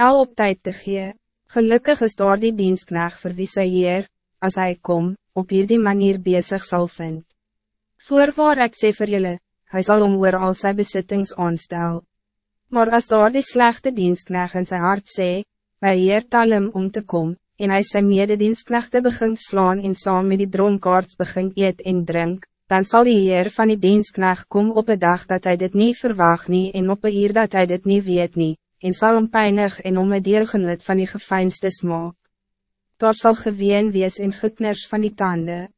El op tijd te gee. Gelukkig is daar die dienstknecht vir wie sy heer, as hy kom, op hierdie manier bezig zal vind. Voorwaar ek sê vir julle, hy sal om oor al sy besittings aanstel. Maar als daar die slechte dienstknecht in sy hart sê, my heer tal hem om te kom, en hy sy mededienstknechte begin slaan en saam met die dronkaards begin eet en drink, dan zal die heer van die dienstknecht kom op een dag dat hij dit niet verwacht nie en op een uur dat hij dit niet weet nie, en sal om pijnig en om een deelgenoot van die gefijnste smaak. Daar sal geween wees en gekners van die tanden.